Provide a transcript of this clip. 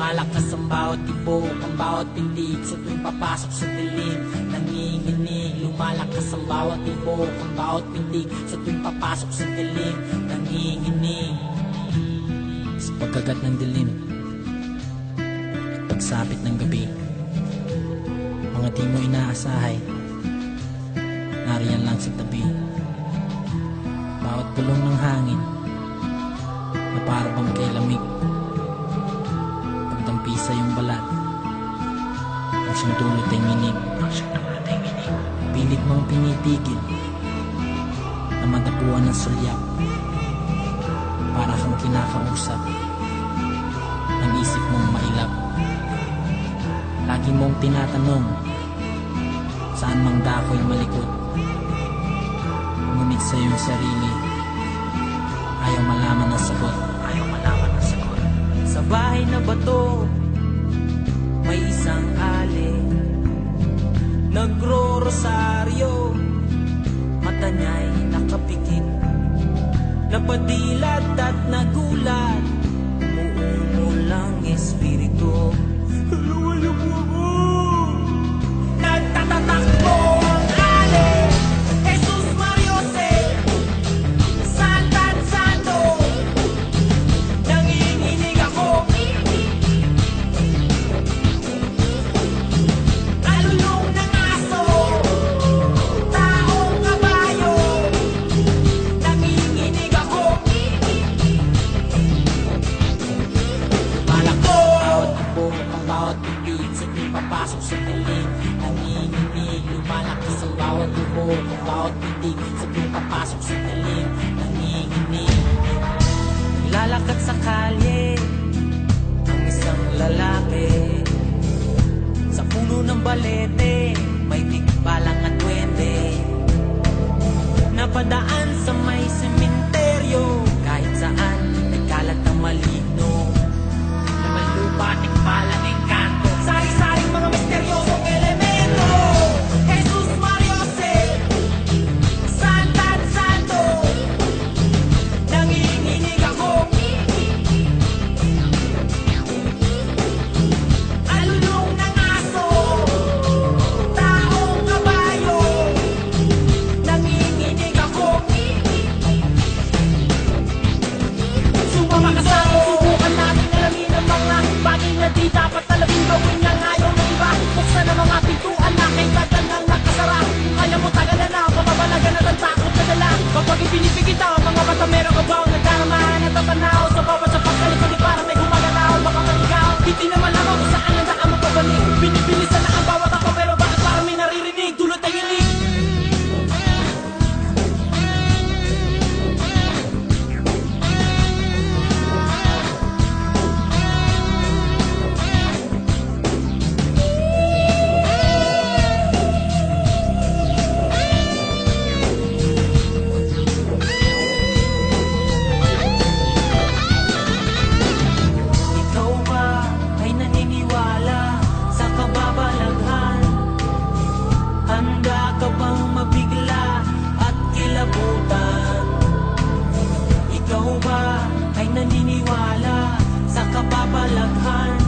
Lumalakas ang bawat tibok, ang bawat pintig Sa tuwing papasok sa dilim, nanginginig Lumalakas ang bawat tibok, ang bawat pintig Sa tuwing papasok sa dilim, nanginginig. Sa pagkagat ng dilim At pagsapit ng gabi Mga di mo inaasahay Nariyan lang sa tabi. Bawat bulong ng hangin Na para bang kay lamig sa iyong balat. Ang siyang dulot ay minig Ang siyang dulot ay minig Pilit mong pinitigil Na madapuan ng sulyak Para kang kinakausap Ng isip mong mailap. Lagi mong tinatanong Saan mang dako'y malikot. Ngunit sa iyong sarili Ayaw malaman ang sagot. Ayaw malaman ang sagot. Sa bahay na bato isang ali Nagro-rosaryo Mata niya'y nakapikit. Napadilat at nagulat Ang bawat bibig Sa tuwing papasok sa dilim Nanginginig. Lalakad sa kalye Ang isang lalaki. Sa puno ng balete May tikbalang at duwende. Napadaan sa may semen time.